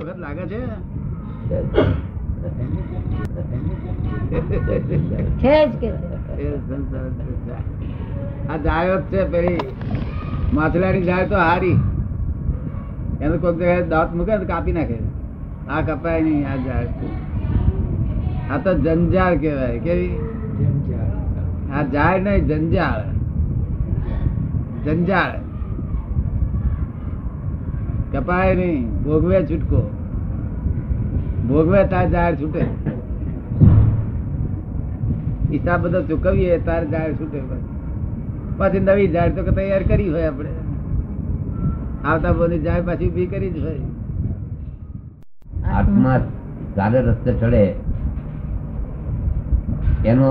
વખત લાગે છે? છે જ કે. એ સંસાર છે. આ જાયો છે પેલી. માછલાની જાય તો હારી. એને કોઈક જગ્યાએ દાંત મૂકે તો કાપી નાખે. આ કપાય નહીં આ જાય આ તો જંજાળ કહેવાય. કેવી? આ જાય નહીં જંજાળ. જંજાળ. કપાય નહીં. ભોગવે છૂટકો. ભોગવે તાર જાહેર છૂટે. હિસાબ બધો ચૂકવીએ, તાર જાહેર છૂટે. પછી નવી જાહેર તો તૈયાર કરી હોય આપણે. આવતા બોલી જાય પાછી ઊભી કરી જ હોય. આત્મા સારા રસ્તે ચડે. એનો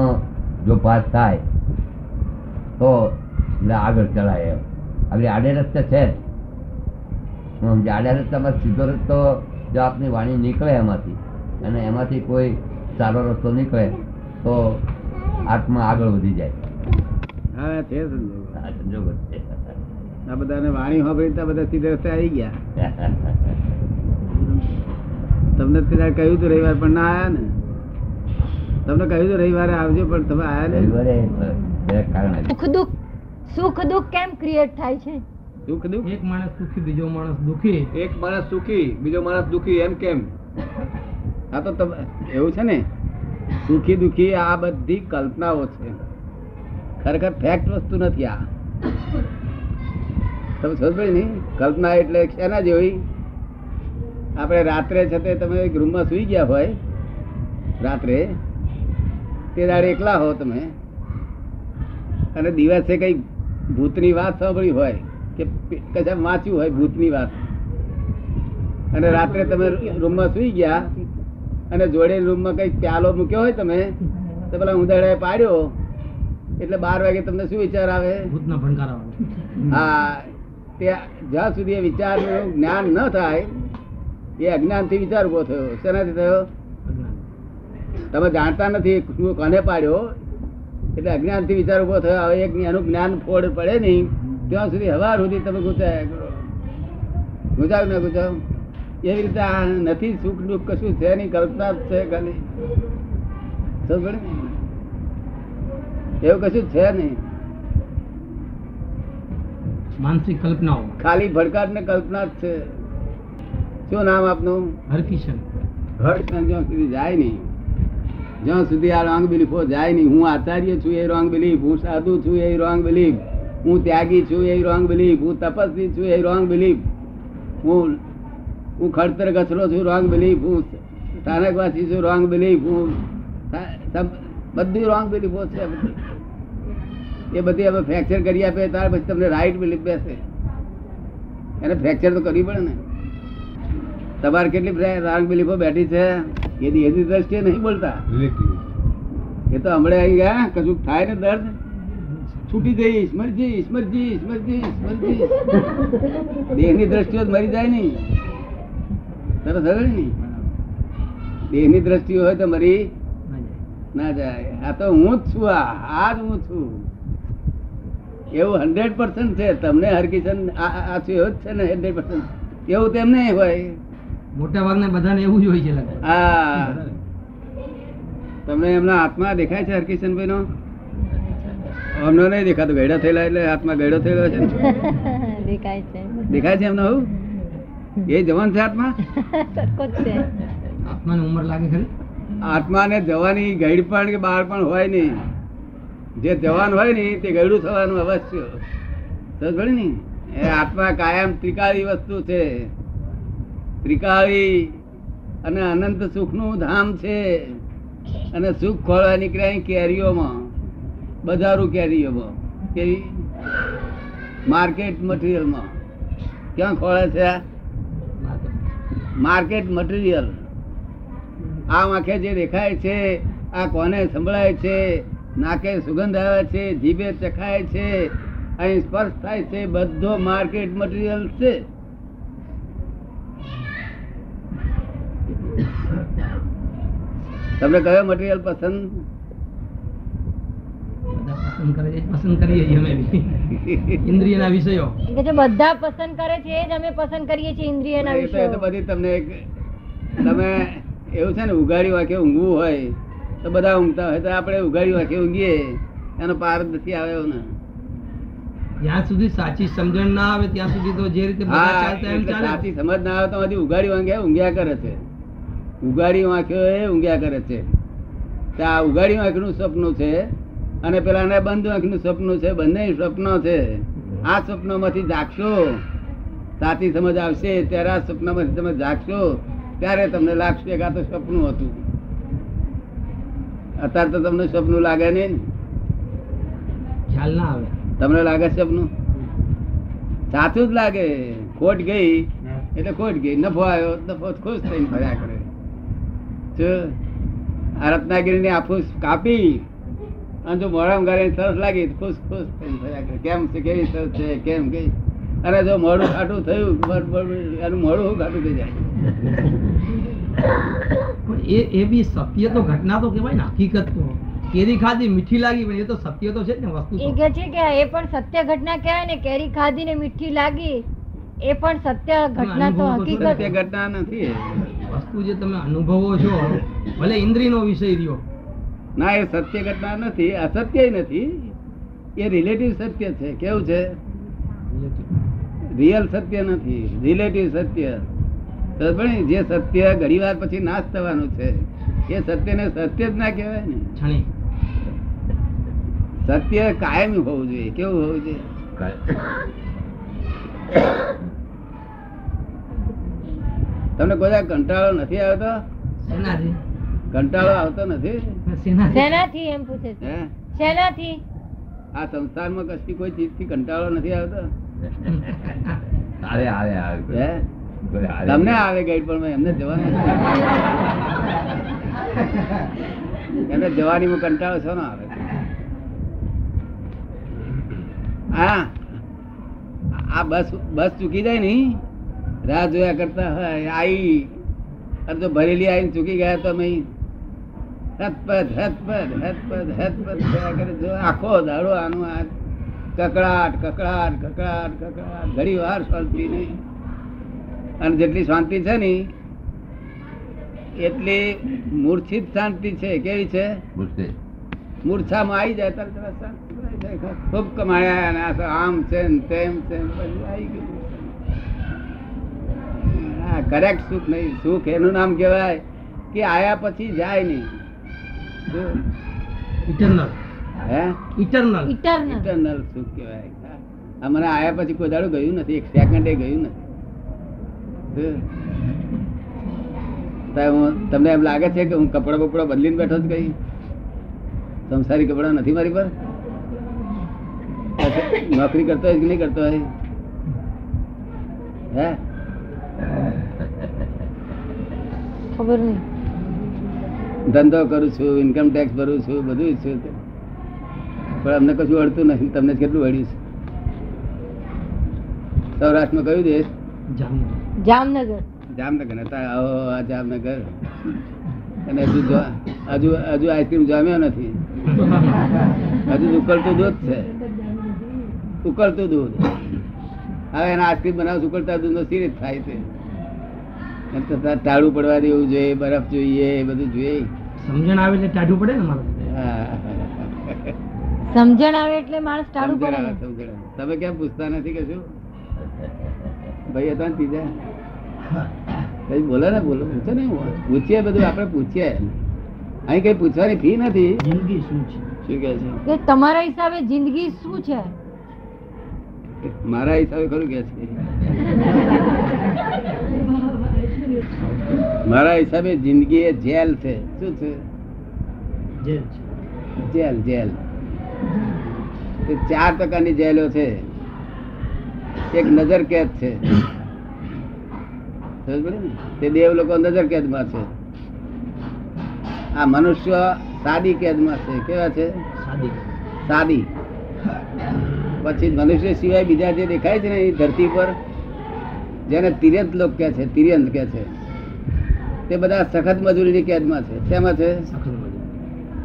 જો પાસ થાય, તો આગળ ચડાય આગળ આડે રસ્તે છે જ. સમજ્યા? રસ્તામાં સીધો રસ્તો જો આપની વાણી નીકળે એમાંથી. અને એમાંથી કોઈ સારો રસ્તો નીકળે તો આત્મા આગળ વધી જાય. હા છે સંજોગ. આ બધાને વાણી સાંભળી તો બધા સીધે રસ્તે આવી ગયા. તમને કહ્યું હતું રવિવાર પણ ના આયા ને? તમને કહ્યું હતું રવિવારે આવજો પણ તમે આયા ને રવિવારે બે કારણ આવ્યું. સુખ દુઃખ સુખ દુઃખ કેમ ક્રિએટ થાય છે? દુઃખ દુઃખ? એક માણસ સુખી બીજો માણસ દુખી. એક માણસ સુખી બીજો માણસ દુખી એમ કેમ? આ તો તમે એવું છે ને? સુખી દુખી આ બધી કલ્પનાઓ છે. ખરેખર ફેક્ટ વસ્તુ નથી આ. તમે સમજ પડી ને? કલ્પના એટલે શેના જેવી. આપણે રાત્રે છે તે તમે એક રૂમમાં સુઈ ગયા હોય રાત્રે તે દાડે એકલા હો તમે. અને દિવસે કંઈક ભૂતની વાત સાંભળી હોય કે કશા વાંચ્યું હોય ભૂતની વાત. અને રાત્રે તમે રૂમમાં સુઈ ગયા અને જોડે રૂમમાં કઈ પ્યાલો મૂક્યો હોય તમે તો પેલા ઉંદરડાએ પાડ્યો. એટલે બાર વાગે તમને શું વિચાર આવે? ભૂતના ભણકાર આવે. હા ત્યાં જ્યાં સુધી એ વિચારનું જ્ઞાન ન થાય એ અજ્ઞાનથી વિચાર ઊભો થયો. શેનાથી થયો? તમે જાણતા નથી કોને પાડ્યો? એટલે અજ્ઞાનથી વિચાર ઊભો થયો. હવે એક એનું જ્ઞાન ફોડ પડે નહીં. ત્યાં સુધી હવાર સુધી તમે ગુચાયા કરો ગુજાવ ના ગુજાવ એવી રીતે આ નથી સુખ દુઃખ કશું છે નહીં કલ્પના જ છે ખાલી? એવું કશું છે નહીં. માનસિક કલ્પનાઓ. ખાલી ભડકાટ ને કલ્પના જ છે. શું નામ આપનું? હરકિશન. હરકિશન જ્યાં સુધી જાય નહીં. જ્યાં સુધી આ રોંગ બિલીફો જાય નહીં. હું આચાર્ય છું એ રોંગ બિલીફ હું સાધુ છું એ રોંગ બિલીફ હું ત્યાગી છું એ રોંગ બિલીફ હું તપસ્વી છું એ રોંગ બિલીફ હું હું ખડતર કચરો છું રોંગ બિલીફ હું સ્થાનકવાસી છું રોંગ બિલીફ હું બધી રોંગ બિલીફો છે એ બધી હવે ફ્રેક્ચર કરી આપે ત્યાર પછી તમને રાઈટ બિલીફ બેસે. એને ફ્રેક્ચર તો કરવી પડે ને. તમારે કેટલી રોંગ બિલીફો બેઠી છે? એની એની દ્રષ્ટિએ નહીં બોલતા. એ તો હમણાં અહીં ગયા કશું થાય ને દર્દ? છૂટી જઈશ મરી જઈશ મરી જઈશ મરી જઈશ મરી જઈશ. દેહની દ્રષ્ટિઓ મરી જાય નહીં. તરત હવે નહીં. દેહની દ્રષ્ટિઓ હોય તો મરી ના જાય. આ તો હું જ છું આ આ જ હું છું. એવું હંડ્રેડ પર્સન્ટ છે. તમને હરકિશન આ છું એવું જ છે ને હંડ્રેડ પર્સન્ટ. એવું તેમ નહીં હોય. મોટા ભાગના બધાને એવું જ હોય છે હા. તમને એમના હાથમાં દેખાય છે હરકિશનભાઈ નો અમને નહીં દેખાતો. ગયડા થયેલા એટલે હાથમાં ગયડો થયેલો છે દેખાય છે. દેખાય છે એમનો હું એ જવાન છે આત્મા? છે. આત્માની ઉંમર લાગે ખરી? આત્માને જવાની ગઈડપણ કે બાળપણ હોય નહીં. જે જવાન હોય ને તે ગયડું થવાનું અવશ્ય. સમજ પડી ને? એ આત્મા કાયમ ત્રિકાળી વસ્તુ છે. ત્રિકાળી અને અનંત સુખનું ધામ છે. અને સુખ ખોળવા નીકળ્યા કેરીઓમાં. બજારું કેરીઓમાં કેરી માર્કેટ મટીરિયલમાં. ક્યાં ખોળે છે? Market material. આ આંખે જે દેખાય છે, આ કોને સંભળાય છે, નાકે સુગંધ આવે છે, જીભે ચખાય છે, અહીં સ્પર્શ થાય છે, બધો માર્કેટ મટીરિયલ છે. તમને કયો મટીરિયલ પસંદ? પસંદ કરે છે. પસંદ કરીએ છીએ અમે બી. ઇન્દ્રિયના વિષયો. કે જે બધા પસંદ કરે છે એ જ અમે પસંદ કરીએ છીએ ઇન્દ્રિયના વિષયો તો- બધી તમને એક તમે એવું છે ને ઉઘાડી વાંકે ઊંઘવું હોય તો બધા ઊંઘતા હોય તો આપણે ઉઘાડી વાંકે ઊંઘીએ. એનો પાર નથી આવે એવું ને. જ્યાં સુધી સાચી સમજણ ના આવે ત્યાં સુધી તો જે રીતે બધા ચાલતા એમ ચાલે. સાચી સમજ ના આવે તો હજી ઉઘાડી વાંખે ઊંઘ્યા કરે છે. ઉઘાડી વાંખ્યો એ ઊંઘ્યા કરે છે. તો આ ઉઘાડી વાંખનું સપનું છે અને પેલાને બંધનું સપનું છે બંને સ્વપ્નો છે. આ સ્વપ્નોમાંથી જાગશો. સાચી સમજ આવશે ત્યારે આ સ્વપ્નમાંથી તમે જાગશો. ત્યારે તમને લાગશે કે આ તો સપનું હતું. અત્યારે તો તમને સપનું લાગે નહીં. ખ્યાલ ના આવે. તમને લાગે સપનું સાચું જ લાગે. ખોટ ગઈ એટલે ખોટ ગઈ. નફો આવ્યો નફો ખુશ થઈને ફર્યા કરે. રત્નાગીરી ની આફૂસ કાપી. અને જો ગાળી સરસ લાગી ખુશ ખુશ થઈને ફર્યા કેમ છે કેવી સરસ છે કેમ કઈ અરે જો મોઢું ખાટું થયું એનું મોઢું ખાટું થઈ જાય? એ એ બી સત્ય તો ઘટના તો કહેવાય ને હકીકત તો. કેરી ખાધી મીઠી લાગી પણ એ તો સત્ય તો છે ને વસ્તુ એ કે છે કે એ પણ સત્ય ઘટના કહેવાય ને કેરી ખાધી ને મીઠી લાગી એ પણ સત્ય ઘટના તો હકીકત. સત્ય ઘટના નથી વસ્તુ જે તમે અનુભવો છો ભલે ઇન્દ્રિયનો વિષય રહ્યો ના એ સત્ય ઘટના નથી અસત્ય નથી. એ રિલેટિવ સત્ય છે. કેવું છે? રિયલ સત્ય નથી. રિલેટિવ સત્ય? જે સત્ય ઘણી વાર પછી નાશ થવાનું છે એ સત્યને સત્ય જ ના કહેવાય ને. સત્ય કાયમી હોવું જોઈએ. કેવું હોવું જોઈએ? તમને કોઈ કંટાળો નથી આવતો? કંટાળો આવતો નથી? શેનાથી એમ પૂછે છે. શેનાથી આ સંસારમાં કશી કોઈ ચીજથી કંટાળો નથી આવતો? આવે આવે આવે. આવે. તમને આવે ગઈ પણ એમને જવાનું એમને જવાની કંટાળો છો ને આવે? હા. આ બસ બસ ચૂકી જાય ને રાહ જોયા કરતા હોય આઈ. અને જો ભરેલી આવીને ચૂકી ગયા તો અમે હતપત હતપત હતપત હતપત થયા કરે જો આખો દાડો આનું આ કકડાટ કકડાટ કકડાટ કકડાટ ઘડી વાર શાંતિ નહીં અને જેટલી શાંતિ છે ને એટલી મૂર્છિત શાંતિ છે. કેવી છે? મૂર્છામાં આવી જાય તરત શાંતિ ખૂબ કમાયા અને આ આમ છે ને તેમ છે ને આવી ગયું. કરેક્ટ સુખ નહીં. સુખ એનું નામ કહેવાય કે આયા પછી જાય નહીં? ઇટરનલ હે? ઇટરનલ ઇટરનલ ઇટરનલ સુખ કહેવાય? આ આયા પછી કોઈ દાડું ગયું નથી. એક સેકન્ડે ગયું નથી. તમને એમ લાગે છે કે હું કપડા બપડા બદલીને બેઠો જ કઈ સંસારી કપડા નથી મારી પર નોકરી કરતો હોય કે નહીં કરતો હોય? હે? ખબર નહીં. ધંધો કરું છું ઇન્કમ ટેક્સ ભરું છું બધું છું. પણ અમને કશું અડતું નથી તમને કેટલું અડ્યું છે? સૌરાષ્ટ્રમાં કયું દેશ? જામનગર. જામનગર હતા આ જામનગર. અને હજુ હજુ હજુ આઈસ્ક્રીમ જામ્યો નથી. હજુ ઉકળતું દૂધ છે. ઉકળતું દૂધ. હવે એના આઈસ્ક્રીમ બનાવ ઉકળતા દૂધ નો સિરીજ થાય છે. ટાળું પડવા દેવું જોઈએ બરફ જોઈએ એ બધું જોઈએ. સમજણ આવે એટલે ટાઢું પડે ને મારે? સમજણ આવે એટલે માણસ ટાઢું પડે. તમે કેમ પૂછતા નથી કે શું? ભાઈ હતા ત્રીજા કઈ બોલો ને બોલો. પૂછે ને પૂછીએ બધું આપણે પૂછીએ. અહીં કઈ પૂછવાની ફી નથી? જિંદગી શું છે? શું કે કે તમારા હિસાબે જિંદગી શું છે? છે મારા હિસાબે ખરું કે છે. મારા હિસાબે જિંદગી એ જેલ છે. શું છે? જેલ જેલ ચાર પ્રકારની જેલો છે. એક નજર કેદ છે? તે દેવ લોકો નજર કેદમાં છે. આ મનુષ્ય સાદી કેદમાં છે. કેવા છે? સાદી. સાદી. પછી મનુષ્ય સિવાય બીજા જે દેખાય છે ને એ ધરતી પર જેને તિર્યંત લોક કે છે તિર્યંત કે છે. તે બધા સખત મજૂરીની કેદમાં છે. શેમાં છે?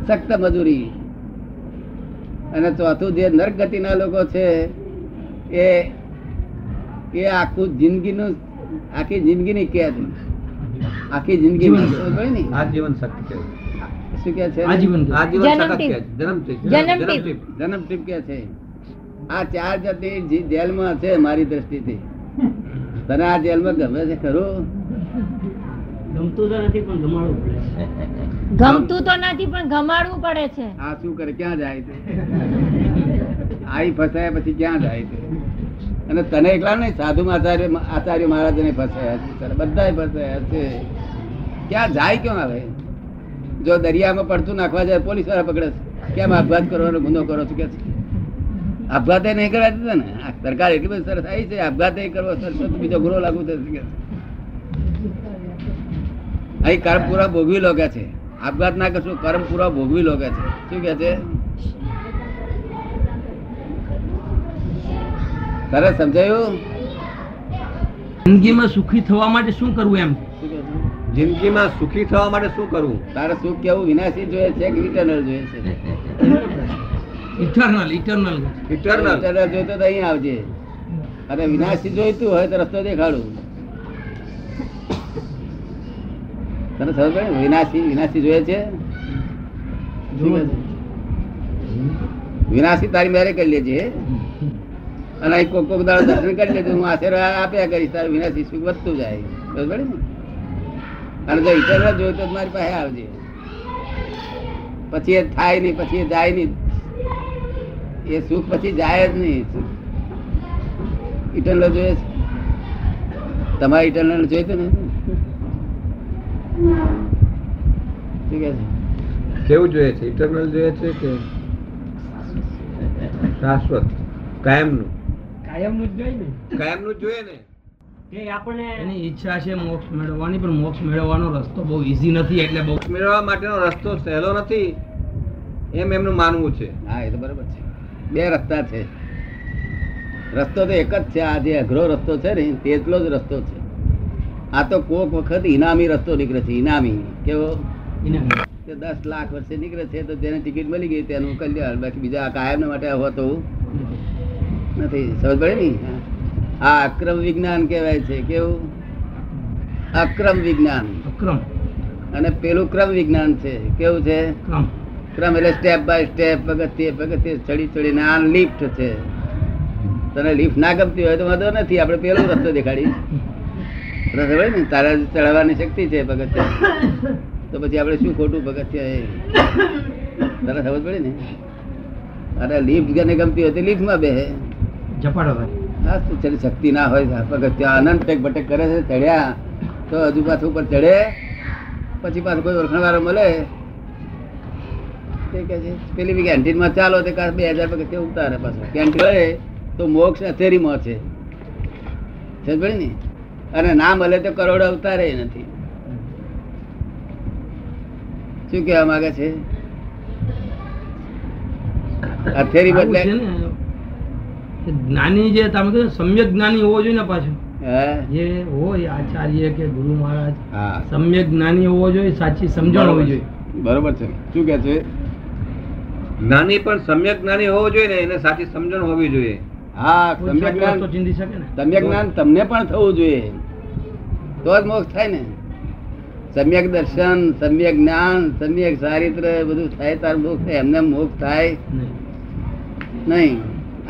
સખત મજૂરી. અને ચોથું જે નર્ક ગતિના લોકો છે એ એ આખું જિંદગીનું આખી જિંદગીની કેદ. આખી જિંદગી ને આ જીવન શક્તિ છે શું કે છે? આજીવન આ સખત. જન્મ ટીપ. જન્મ ટીપ. કે છે. આ ચાર જાતની જે- જેલમાં છે મારી દ્રષ્ટિથી. તને આ જેલમાં ગમે છે ખરું? ગમતું તો નથી પણ ગમાડવું પડે ગમતું તો નથી પણ ગમાડવું પડે છે. આ શું કરે ક્યાં જાય છે? આઈ ફસાયા પછી ક્યાં જાય છે? અને તને એકલા નહીં સાધુ આચાર્ય આચાર્ય મહારાજને ફસાયા છે બધા ફસાયા છે. ક્યાં જાય કેમ આવે જો દરિયામાં પડતું નાખવા જાય પોલીસવાળા પકડે છે. કેમ આપઘાત કરવાનો ગુનો કરો છો કે આપઘાત નહીં કરવા દીધા ને આ સરકાર એટલી બધી સરસ આવી છે આપઘાત કરવો સરસ બીજો ગુનો લાગુ થશે કે. અહીં કર્મ પૂરા ભોગવી લોગે છે. આપઘાત ના કરશું કર્મ પૂરા ભોગવી લોગે છે. શું કે છે? સરસ સમજાયું? જિંદગીમાં સુખી થવા માટે શું કરવું એમ? શું જિંદગીમાં સુખી થવા માટે શું કરવું? તારે સુખ કેવું વિનાશી જોઈએ છે કે ઇટરનલ જોઈએ છે? ઇટરનલ ઇટરનલ ઇટરનલ ઇટરનલ જોઈએ તો અહીં આવજે. અને વિનાશી જોઈતું હોય તો રસ્તો દેખાડું. તને સમજ પડે? વિનાશી વિનાશી જોઈએ છે? વિનાશી તારી મેરે કરી લેજે અને એક કોક દાડો દર્શન કરી લેજો, હું આશીર્વાદ આપ્યા કરીશ, તારું વિનાશી સુખ વધતું જાય. પડે ને? અને જો ઇટરનલ જોયું તો મારી પાસે આવજે. પછી એ થાય નહીં, પછી એ જાય નહીં. એ સુખ પછી જાય જ નહીં ઇટરનલ જોઈએ તમારે ઇટરનલ જોઈતું ને કેવું જોઈએ છે? ઇટરનલ જોઈએ છે કે શાશ્વત? કાયમનું? કાયમનું જ જોઈએ ને. કાયમનું જ જોઈએ ને? કે આપણને એની ઈચ્છા છે મોક્ષ મેળવવાની પણ મોક્ષ મેળવવાનો રસ્તો બહુ ઈઝી નથી એટલે મોક્ષ મેળવવા માટેનો રસ્તો સહેલો નથી એમ એમનું માનવું છે. હા એ તો બરાબર છે. બે રસ્તા છે. રસ્તો તો એક જ છે. આ જે અઘરો રસ્તો છે ને તેટલો જ રસ્તો છે. આ તો કોક વખત ઇનામી રસ્તો નીકળે છે ઇનામી કેવો? ઇનામ. કે દસ લાખ વર્ષે નીકળે છે તો તેને ટિકિટ મળી ગઈ તેનું કલ્યાણ. બાકી બીજા કાયમ માટે હોતું. નથી સમજ પડે ને? આ અક્રમ વિજ્ઞાન કહેવાય છે કેવું? અક્રમ વિજ્ઞાન. અક્રમ. અને પેલું ક્રમ વિજ્ઞાન છે કેવું છે? ક્રમ. ક્રમ એટલે સ્ટેપ બાય સ્ટેપ પગથિયે પગથિયે ચડી ચડીને આ લિફ્ટ છે. તને લિફ્ટ ના ગમતી હોય તો વાંધો નથી આપણે પેલો રસ્તો દેખાડી રસ્તો હોય ને તારા ચડાવવાની શક્તિ છે પગથિયે તો પછી આપણે શું ખોટું પગથિયે તને ખબર પડે ને? અરે લિફ્ટ જેને ગમતી હોય તે લિફ્ટમાં બે ઝપાડો હા તો ચડી શક્તિ ના હોય પગથિયા આનંદ ટેક બટેક કરે છે ચડ્યા. તો હજુ પાછું ઉપર ચડે. પછી પાછું કોઈ ઓળખણવાળો મળે. તે કહે છે પેલી બી કેન્ટીનમાં ચાલો તે કાં બે હજાર પગથિયા ઉતારે પાછું. કેન્ટીન તો મોક્ષ અથેરીમાં છે. સમજ ને? અને ના મળે તો કરોડ અવતારે નથી. શું કેવા માંગે છે? અથેરી બદલે જ્ઞાની જે તમે કહો સમ્યક જ્ઞાની હોવો જોઈએ ને પાછું. જે હોય આચાર્ય કે ગુરુ મહારાજ સમ્યક જ્ઞાની હોવો જોઈએ સાચી સમજણ હોવી જોઈએ. બરોબર છે. શું કે છે? જ્ઞાની પણ સમ્યક જ્ઞાની હોવો જોઈએ ને એને સાચી સમજણ હોવી જોઈએ. હા રસ્તો જ્ઞાન ચીંધી શકે ને? સમ્યક જ્ઞાન તમને પણ થવું જોઈએ. તો જ મોક્ષ થાય ને. સમ્યક દર્શન સમ્યક જ્ઞાન સમ્યક ચારિત્ર બધું થાય તાર મોક્ષ થાય એમને મોક્ષ થાય નહીં.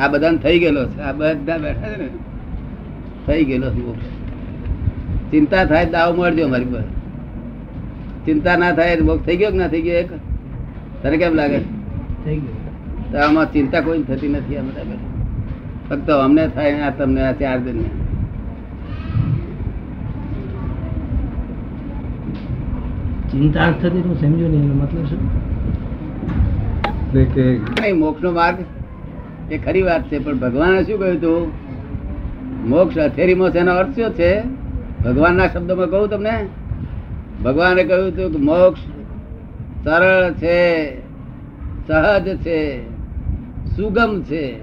આ બધાને થઈ ગયેલો છે. આ બધા બેઠા છે ને. થઈ ગયેલો છે મોક્ષ. ચિંતા થાય દાવ મળજો મારી પર ચિંતા ના થાય તો મોક્ષ થઈ ગયો કે ના થઈ ગયો એક? તને કેમ લાગે? થઈ ગયો. તો આમાં ચિંતા કોઈ થતી નથી આ બધા ફક્ત અમને થાય આ તમને આ ચાર દિન ચિંતા થતી હું સમજો નહીં એનો મતલબ શું? કે નહીં મોક્ષનો માર્ગ એ ખરી વાત છે પણ ભગવાને શું કહ્યું હતું મોક્ષ અથેરીમાં છે એનો અર્થ શું છે? ભગવાનના શબ્દોમાં કહું તમને? ભગવાને કહ્યું હતું કે મોક્ષ સરળ છે સહજ છે સુગમ છે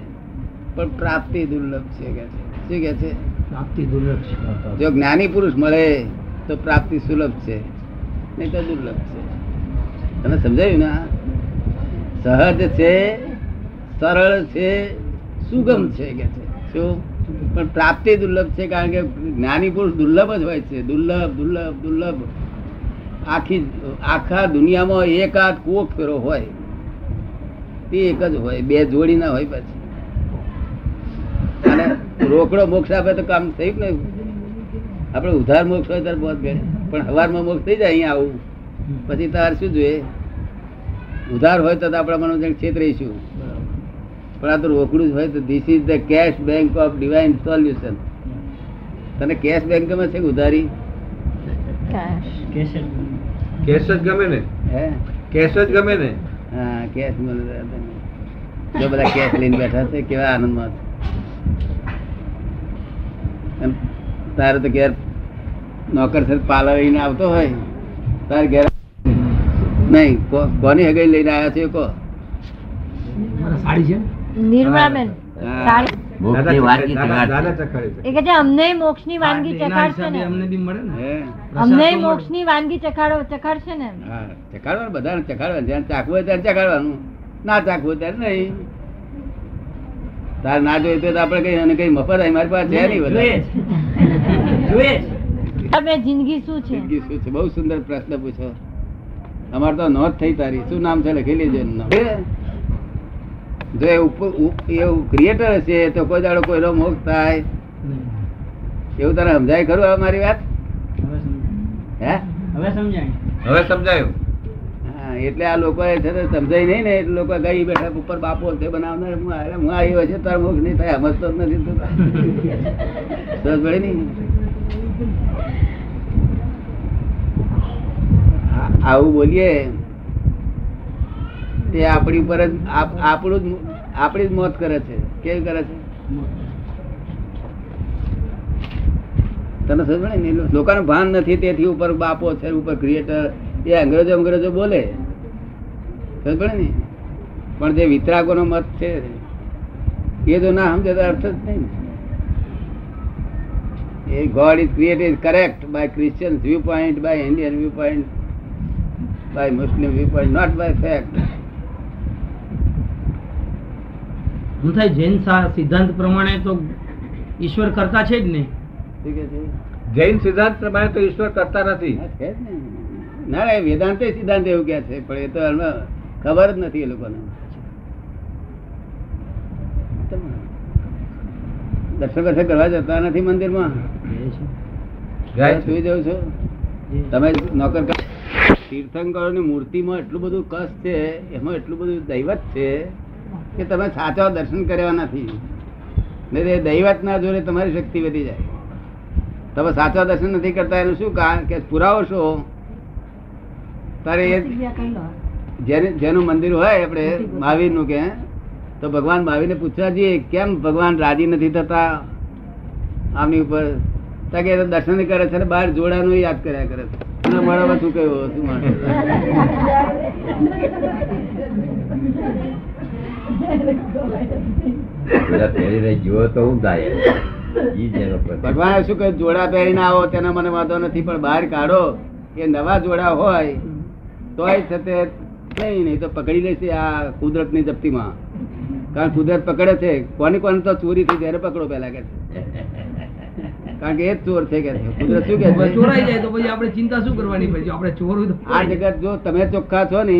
પણ પ્રાપ્તિ દુર્લભ છે કે છે? શું કે છે? પ્રાપ્તિ દુર્લભ છે. જો જ્ઞાની પુરુષ મળે તો પ્રાપ્તિ સુલભ છે. નહીં તો દુર્લભ છે. તને સમજાયું ના સહજ છે, સરળ છે, સુગમ છે કે છે. શું? પણ પ્રાપ્તિ દુર્લભ છે કારણ કે જ્ઞાની પુરુષ દુર્લભ જ હોય છે. દુર્લભ દુર્લભ દુર્લભ. આખી, આખા દુનિયામાં એકાદ કોક ફેરો હોય. તે એક જ હોય. બે જોડી ના હોય પછી. અને રોકડો મોક્ષ આપે તો કામ થયું ને આપણે ઉધાર મોક્ષ હોય ત્યારે બહુ ભેળ પણ હવારમાં મોક્ષ થઈ જાય અહીંયા આવું. પછી તાર શું જોઈએ? ઉધાર હોય તો આપણે મનોજન છેતરીશું પણ આ તો રોકડું જ હોય તો this is the cash bank of divine solution તને કેશ બેંકમાં ગમે છે ઉધારી. કેશ જ ગમે. ને? હે? કેશ જ ગમે ને? હા કેશ જો બધા કેશ લઈને બેઠા છે કેવા આનંદમાં છે. એમ તારે તો ઘેર નોકર છે લઈને આવતો હોય. તાર ઘેર નહીં કોની હગાઈ લઈને આવ્યા છે કો? સાડી છે નિર્મળાબેન વાનગી ચખાડશે ને. અમને ને. વાનગી ચખાડો ચખાડશે ને ચખાડવાનું બધાને ચખાડવાનું જ્યાં ચાખવું હોય ત્યારે ચખાડવાનું ના ચાખવું ત્યારે નહીં. તાર ના જોઈએ તો આપણે કઈ અને કઈ મફત મારી પાસે છે નહીં જોઈએ બધા. તમે જિંદગી શું છે? જિંદગી શું છે? બહુ સુંદર પ્રશ્ન પૂછો. અમારે તો નોંધ થઈ તારી. શું નામ છે લખી લેજો જો એ એવું ક્રિએટર હશે તો કોઈ દાડો કોઈનો મોક્ષ થાય. એવું તને સમજાય ખરું હવે મારી વાત? હવે હે? હવે સમજાય. હવે સમજાયું. હા એટલે આ લોકો છે ને સમજાય નહીં ને એટલે લોકો ગઈ બેઠા ઉપર બાપો છે બનાવનાર. હું આવ્યો છે તાર મોક્ષ નહીં થાય. સમજતો જ નથી તું સમજ પડે નહીં આ- આવું બોલીએ, તે આપણી ઉપર જ આપણું જ આપણી જ મોત કરે છે. કેવી કરે છે? તને સમજ ને? લોકોને ભાન નથી, તેથી ઉપર બાપો છે, ઉપર ક્રિએટર એ અંગ્રેજો અંગ્રેજો બોલે. સમજ પડે ને? પણ જે વિતરાગોનો મત છે, એ તો ના સમજે, તો અર્થ જ નહીં એ God is created correct by Christian view point by Indian view point by Muslim view point not by fact હું થાય? જૈન સિદ્ધાંત પ્રમાણે તો ઈશ્વર કરતા છે જ નહીં છે? જૈન સિદ્ધાંત પ્રમાણે તો ઈશ્વર કરતા નથી. ને. ના ના એ વેદાંતે સિદ્ધાંત એવું કે છે પણ એ તો એમને ખબર જ નથી એ લોકોને. દર્શન દર્શન કરવા જતા નથી મંદિરમાં? સુઈ જાવ છો? તમે નોકર તીર્થંકરોની મૂર્તિમાં એટલું બધું કસ છે એમાં એટલું બધું દૈવત છે કે તમે સાચા દર્શન કર્યા નથી. તો એ દૈવત ના જોડે તમારી શક્તિ વધી જાય. તમે સાચા દર્શન નથી કરતા એનું શું કારણ કે પુરાવો છો? તારે જેનું મંદિર હોય આપણે મહાવીરનું કે તો ભગવાન મહાવીરને પૂછવા જઈએ કેમ ભગવાન રાજી નથી થતા? આમની ઉપર. કે દર્શન કરે છે ને બહાર જોડાનું યાદ કર્યા કરે છે. અને શું કહ્યું શું પહેરી પહેરીને. ભગવાને શું કહ્યું? જોડા આવો તેના મને વાંધો નથી પણ બહાર કાઢો. કે નવા જોડા હોય તોય છતે નહીં નહીં તો પકડી લેશે આ કુદરતની જપ્તીમાં કારણ કુદરત પકડે છે. કોની કોની તો ચોરી થઈ ત્યારે પકડો પેલા કે કારણ કે એ જ ચોર છે કે કુદરત શું કે ચોરાઈ જાય તો પછી આપણે ચિંતા શું કરવાની પછી આપણે ચોર આ જગત જો તમે ચોખ્ખા છો ને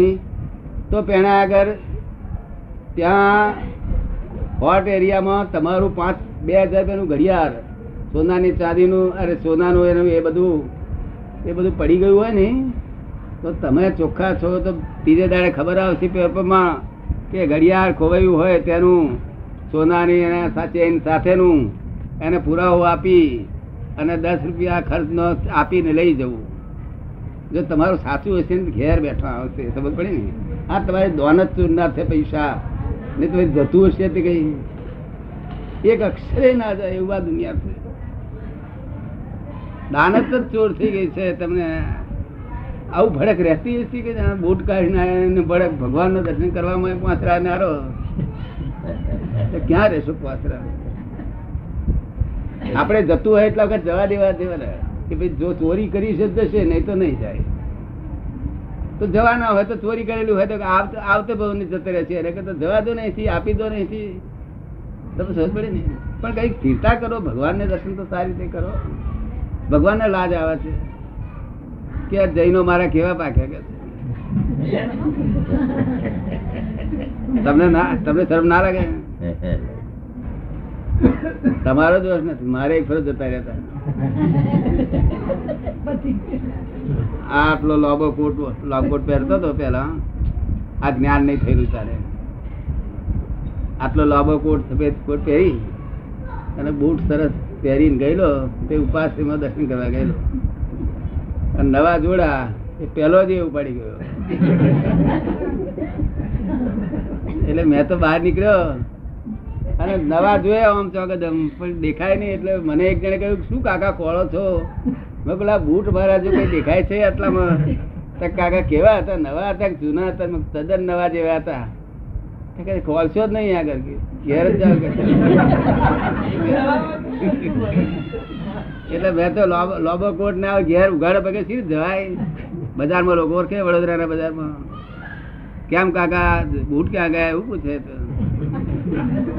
તો પેણા આગળ ત્યાં હોટ એરિયામાં તમારું પાંચ બે હજાર રૂપિયાનું ઘડિયાળ સોનાની ચાંદીનું અરે સોનાનું એનું એ બધું એ બધું પડી ગયું હોય ને તો તમે ચોખ્ખા છો તો ત્રીજે દાડે ખબર આવશે પેપરમાં કે ઘડિયાળ ખોવાયું હોય તેનું, સોનાની અને સાથે સાથેનું, એને પુરાવો આપી અને દસ રૂપિયા ખર્ચનો આપીને લઈ જવું. જો તમારું સાચું હશે ને ઘેર બેઠા આવશે ખબર પડી ને? આ તમારી દોન જ ચૂરનાર છે પૈસા, ને તમે જતું હશે તે કઈ? એક અક્ષરે ના જાય એવું આ દુનિયા છે દાનત જ ચોર થઈ ગઈ છે તમને. આવું ભડક રહેતી હતી કે બોટ કાઢીને ને ભડક ભગવાનનું દર્શન કરવામાં પાથરા નારો ક્યાં રહેશો પાથરા આપણે જતું હોય એટલા વખત જવા દેવા દેવાના કે ભાઈ જો ચોરી કરી છે જશે, નહીં તો નહીં જાય. તો જવાના હોય તો ચોરી કરેલું હોય તો આવતે આવતે ભાવની જતો રહે છે. એટલે કે તો જવા દો નહીં આપી દો નહીં તમે સમજ પડે ને. પણ કંઈક સ્થિરતા કરો, ભગવાનને દર્શન તો સારી રીતે કરો. ભગવાનને લાજ આવે છે. કે જૈનો મારા કેવા પાક્યા તમને ના, તમને શરમ ના લાગે? તમારો દોષ નથી, મારે એક ફરજ જતા રહેતા. આટલો લોબો કોટ લોંગ કોટ પહેરતો હતો પેલા આ જ્ઞાન નહીં થયેલું તારે. આટલો લાંબો કોટ, સફેદ કોટ પહેરી અને બૂટ સરસ પહેરીને ગયેલો, તે ઉપાસમાં દર્શન કરવા ગયેલો. નવા જોડા એ પેલો જ એ ઉપાડી ગયો. એટલે મેં તો બહાર નીકળ્યો. અને નવા જોયા આમ ચોકદમ પણ દેખાય નહીં. એટલે મને એક જણે કહ્યું, શું કાકા કોળો છો? મેં પેલા બૂટ મારા જો કઈ દેખાય છે આટલામાં? તો કાકા કેવા હતા? નવા હતા જૂના હતા? તદ્દન નવા જેવા હતા. ખોલશો જ નહીં આગળ, ઘેર જ એટલે મેં તો લોબ- કોટ ને ઘેર ઉઘાડે પગે સી જવાય બજારમાં લોકો ઓળખે વડોદરાના બજારમાં. કેમ કાકા? બૂટ ક્યાં ગયા? એવું પૂછે તો.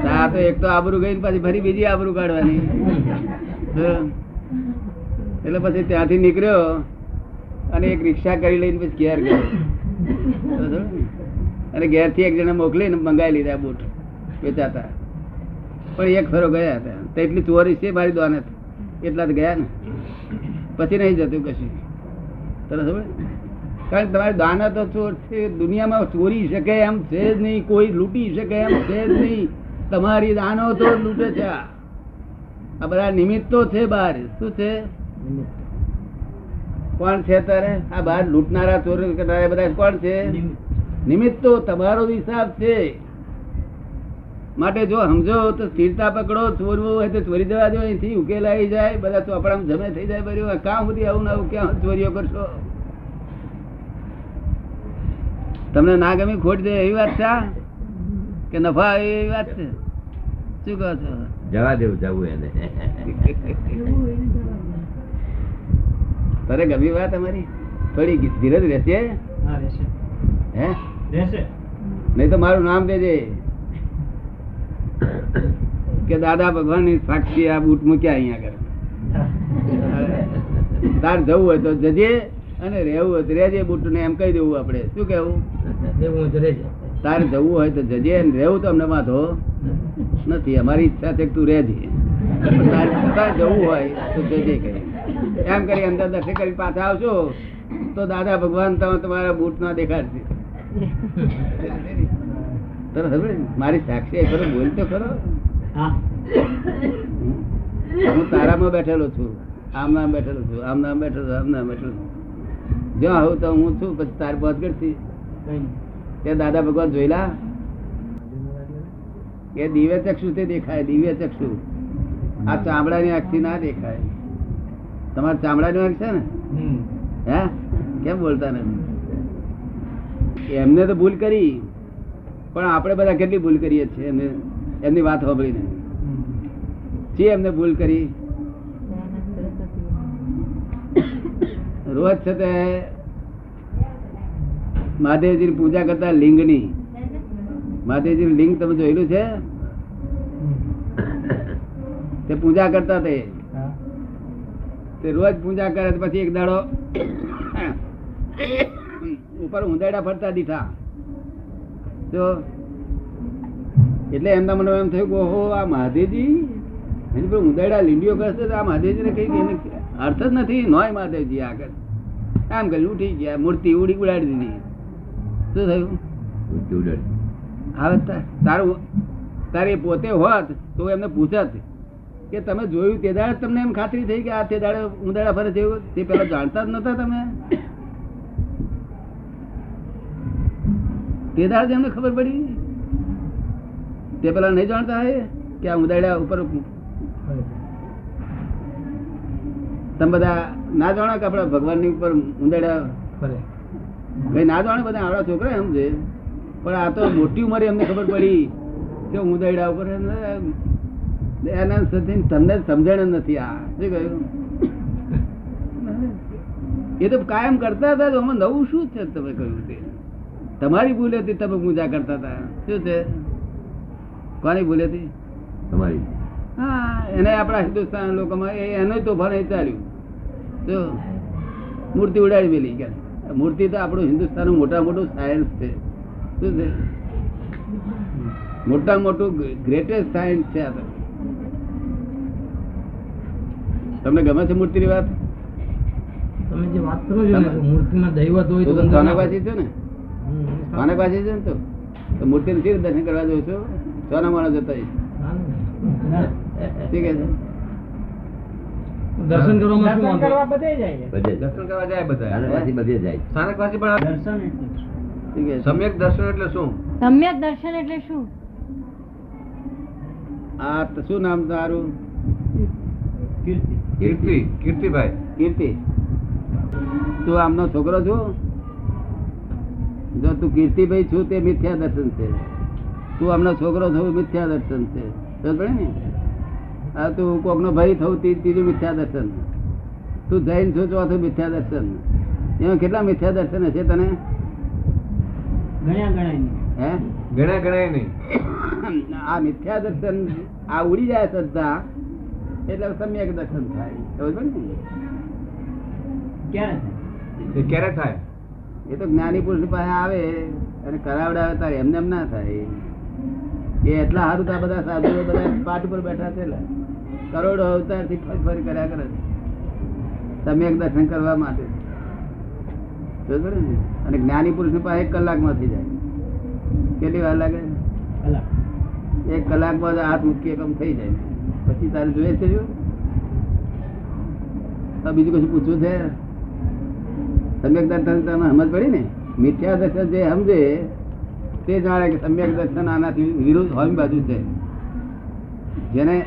આ તો એક તો આબરૂ ગઈ પાછી ફરી બીજી આબરૂ કાઢવાની. એટલે પછી ત્યાંથી નીકળ્યો અને એક રિક્ષા કરી લઈને પછી ઘેર ગયો? અને ઘેરથી એક જણા મોકલીને મંગાવી લીધા બૂટ વેચાતા. પણ એક ફરો ગયા હતા. એટલી ચોરી છે મારી દોનત. એટલા જ ગયા ને. પછી નહીં જતું કશું. તને ખબર? કારણ તમારે દાના તો ચોર છે દુનિયામાં ચોરી શકે એમ છે જ નહીં કોઈ લૂંટી શકે એમ છે જ નહીં. તમારી દાનો તો લૂંટે છે. આ આ બધા નિમિત્તો છે બહાર. શું છે? કોણ છે તારે? આ બહાર લૂંટનારા ચોર કરનારા બધા કોણ છે? નિમિત્તો. તમારો હિસાબ છે. માટે જો સમજો તો સ્થિરતા પકડો ચોરવું હોય તો ચોરી જવા દો અહીંથી ઉકેલ આવી જાય બધા ચોપડામાં જમે થઈ જાય બર્યું કાં સુધી આવું ને આવું ક્યાં ચોરીઓ કરશો? તમને ના ગમી ખોટ દે એવી વાત છે? કે નફા આવે એવી વાત છે? શું કહો છો? જવા દેવું જવું એને. તારે ગમી વાત અમારી? થોડી ધીરજ રહેશે? રહેશે. હે? રહેશે. નહીં તો મારું નામ દેજે. કે દાદા ભગવાનની સાક્ષી આ બૂટ મૂક્યા અહીંયા આગળ. તાર જવું હોય તો જજે અને રહેવું હોય તો રહેજે બૂટ ને એમ કહી દેવું આપણે. શું કેવું તાર જવું હોય તો જજે અને રહેવું તો અમને વાંધો નથી. અમારી ઈચ્છા છે કે તું રહેજે. તાર જવું હોય તો જજે કઈ એમ કરી અંદર દર્શન કરી પાછા આવશો તો દાદા ભગવાન તમે તમારા બૂટ ના દેખાડશે? મારી સાક્ષી ખરો બોલ તો ખરો. હું. તારામાં બેઠેલો છું આમ નામ બેઠેલો છું આમ નામ બેઠેલો છું આમ નામ બેઠેલો છું. જો આવું તો હું છું પછી તાર પહોંચ કરતી ત્યાં દાદા ભગવાન જોયેલા? એ દિવ્ય ચક્ષુ તે દેખાય દિવ્ય ચક્ષુ. આ ચામડાની આંખથી ના દેખાય. તમારે ચામડાની આંખ છે ને? હે? કેમ બોલતા નથી? એમને તો ભૂલ કરી. પણ આપણે બધા કેટલી ભૂલ કરીએ છીએ એમને એમની વાત સાંભળીને. છે એમને ભૂલ કરી રોજ છે તે મહાદેવજીની પૂજા કરતા લિંગની. મહાદેવજી લિંગ તમે જોયેલું છે? તે પૂજા કરતા તે. તે રોજ પૂજા કરે પછી એક દાડો ઉપર ઉંદાડા ફરતા દીઠા તો એટલે એમના મને એમ થયું કે ઓહો આ મહાદેવજી? એની પર ઉંદાડા લીંડીઓ કરશે તો આ મહાદેવજીને કઈ એને અર્થ જ નથી. નોય મહાદેવજી આગળ. આમ કર્યું ઉઠી ગયા. મૂર્તિ ઉડી ઉડાડી દીધી. શું થયું. હવે તારું તારે પોતે હોત તો એમને પૂછત કે તમે જોયું તે દાડે તમને એમ ખાતરી થઈ કે આ તે દાડે ઉંદાડા ફરે છે તે પેલા જાણતા જ નતા તમે? તે દાડે એમને ખબર પડી? તે પેલા નહીં જાણતા હે કે આ ઉદાડ્યા ઉપર તમે બધા ના જાણો કે આપડા ભગવાનની ઉપર ઉંદાડ્યા કઈ ના જાણે બધા આવડા છોકરા એમ છે. પણ આ તો મોટી ઉંમરે એમને ખબર પડી કે ઉંદાડ્યા ઉપર એને- સુધી તમને સમજણ નથી. આ શું કહ્યું? એ તો કાયમ કરતા હતા તો નવું શું છે તમે કહ્યું તે? તમારી ભૂલ હતી તમે પૂજા કરતા હતા. શું છે? કોની ભૂલ હતી તમારી. હા એને આપણા હિન્દુસ્તાન લોકોમાં એ એનો તો એ ચાલ્યું. જો મૂર્તિ ઉડાડી મેલી કે. મૂર્તિ તો આપણું હિન્દુસ્તાનનું મોટા મોટું સાયન્સ છે. શું છે? મોટા મોટું ગ્રેટેસ્ટ સાયન્સ છે આ તો. તમને ગમે છે મૂર્તિની વાત? તમે જે વાત કરો છો મૂર્તિમાં દૈવત હોય તો છે ને? હમ. પાસે છે ને તો? તો મૂર્તિ નથી દર્શન કરવા જવું છો? સોના માણસ જતા ઠીક છે. દર્શન કરવામાં શું દર્શન કરવા બધે જાય છે. દર્શન કરવા જાય બધા. બધે જાય. સ્થાનકવાસી પણ દર્શન એટલે ઠીક છે. સમ્યક દર્શન એટલે શું? સમ્યક દર્શન એટલે શું? આ શું નામ તારું? કીર્તિ. કીર્તિ. કીર્તિભાઈ. કીર્તિ. તું આમનો છોકરો છું? જો તું કીર્તિભાઈ છું તે મિથ્યા દર્શન છે. તું આમનો છોકરો થવું મિથ્યા દર્શન છે. સમજે ને? આ તું કોકનો ભાઈ થવું તે ત્રીજું મિથ્યા દર્શન તું જૈન છું ચોથું મિથ્યા દર્શન એમાં કેટલા મિથ્યા દર્શન હશે તને? ગણ્યા નહીં. આ મિથ્યા દર્શન આ ઉડી જાય શ્રદ્ધા એટલે સમ્યક દર્શન થાય. સમજ પડી ને? ક્યારે થાય? ક્યારે થાય? એ તો જ્ઞાની પુરુષ પાસે આવે અને કરાવડાવે તારે એમને એમ ના થાય. એ એટલા સારું તા બધા સાધુઓ બધા પાઠ ઉપર બેઠા છે કરોડો અવતારથી ફરી ફરી કર્યા કરે છે. એક દર્શન કરવા માટે. અને જ્ઞાની પુરુષ પાસે એક કલાકમાંથી જાય. કેટલી વાર લાગે? એક કલાક બાદ હાથ મૂકી એકમ થઈ જાય. પછી તારે જોઈએ છે બીજું કશું પૂછવું છે? સમ્યક દર્શન સમજ પડી ને? મિથ્યા દર્શન જે સમજે, તે જાણે કે સમ્યક દર્શન આનાથી વિરુદ્ધ હોમી બાજુ છે. જેને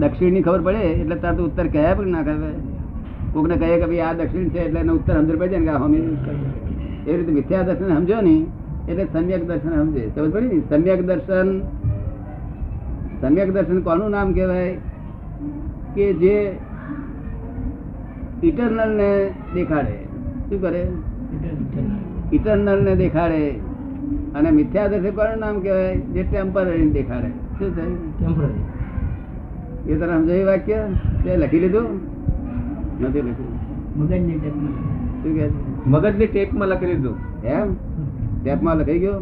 દક્ષિણની ખબર પડે, એટલે તાર તો ઉત્તર કહેવાય પણ ના કહેવાય. કોકને કહે કે ભાઈ આ દક્ષિણ છે, એટલે એનો ઉત્તર સમજ પડી જાય ને હોમી. એ રીતે મિથ્યા દર્શન સમજો ને એટલે સમ્યક દર્શન સમજે. સમજ પડી ને? સમ્યક દર્શન સમ્યક દર્શન કોનું નામ કહેવાય? કે જે ઇટરનલ ને દેખાડે. શું કરે? ઇટરનલ ને દેખાડે અને મિથ્યા દર્શન કોનું નામ કહેવાય જે ટેમ્પરરી દેખાડે. શું થયું. એ તને સમજાયું વાક્ય તે લખી લીધું? નથી લખ્યું. મગજની શું કે છે? મગજની ટેપમાં લખી લીધું. એમ? ટેપમાં લખાઈ ગયો?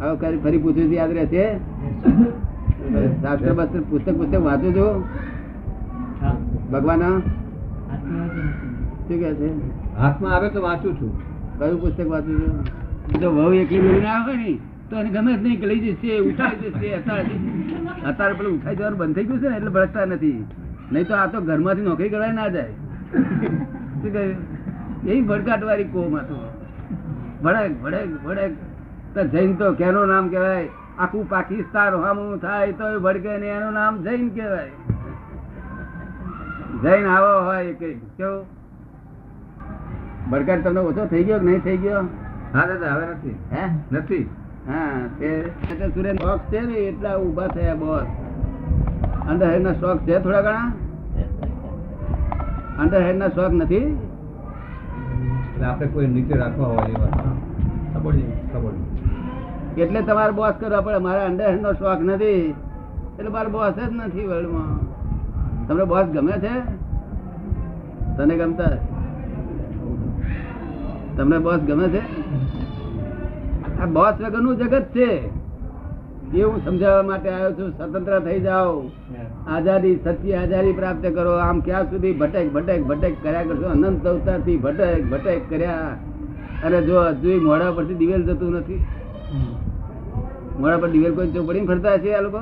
હવે ફરી ફરી પૂછ્યું છે યાદ રહેશે શાસ્ત્ર બાસ્ત્ર પુસ્તક પુસ્તક વાંચું છું. ભગવાન. શું કે છે? હાથમાં આવે તો વાંચું છું. કયું પુસ્તક વાંચું છું? જો વહુ એકલી મેળવી ના આવે ને તો એને ગમે જ નહીં કે લઈ જશે ઉઠાવી જશે અત્યારે અત્યારે પેલું ઉઠાઈ જવાનું બંધ થઈ ગયું છે ને એટલે ભડકતા નથી. નહીં તો આ તો ઘરમાંથી નોકરી કરવા ના જાય. શું કહ્યું એવી ભડકાટ વાળી કોમાં તો. ભડક ભડક ભડક. તો જૈન તો કેનો નામ કહેવાય? આખું પાકિસ્તાન હામું થાય તો ભડકે ને એનું નામ જૈન કહેવાય. જૈન આવો હોય કઈ કેવું? ભડકાટ તમને ઓછો થઈ ગયો કે નહીં થઈ ગયો? હા દાદા હવે નથી. હે? નથી. હા તે એટલે શોખ છે ને એટલા ઊભા થયા બોસ. અંડરહેડ ના શોખ છે થોડા ઘણા? અંડરહેડ ના શોખ નથી? આપણે કોઈ નીચે રાખવા હોય એવા. એટલે તમારે બોસ કરવા પડે. મારે અંડરહેડ નો શોખ નથી. એટલે મારે બોસ જ નથી વર્લ્ડમાં તમને બોસ ગમે છે? તને ગમતા તમને બોસ ગમે છે? આ બોસ વગરનું જગત છે. એ હું સમજાવવા માટે આવ્યો છું? સ્વતંત્ર થઈ જાઓ. આઝાદી સત્ય આઝાદી પ્રાપ્ત કરો. આમ ક્યાં સુધી ભટેક ભટેક ભટેક કર્યા કરશો? અનંત અવતારથી ભટેક ભટેક કર્યા. અને જો હજુ મોડા પરથી દિવેલ જતું નથી. મોડા પર દિવેલ કોઈ ચોપડીને ફરતા છે આ લોકો?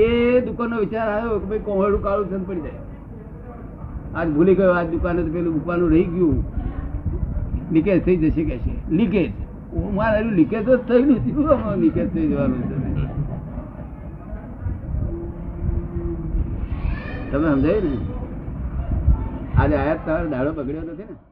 એ દુકાનનો વિચાર આવ્યો કે ભાઈ કોહળું કાળું છે પડી જાય. આજ ભૂલી ગયો આજ દુકાને તો પેલું મૂકવાનું રહી ગયું. લીકેજ થઈ જશે કે છે? લીકેજ. મારે લીકેજ જ થયું નથી. લીકેજ થઈ જવાનું છે. તમે સમજાયું ને? આજે આયાત દાડો બગડ્યો નથી ને?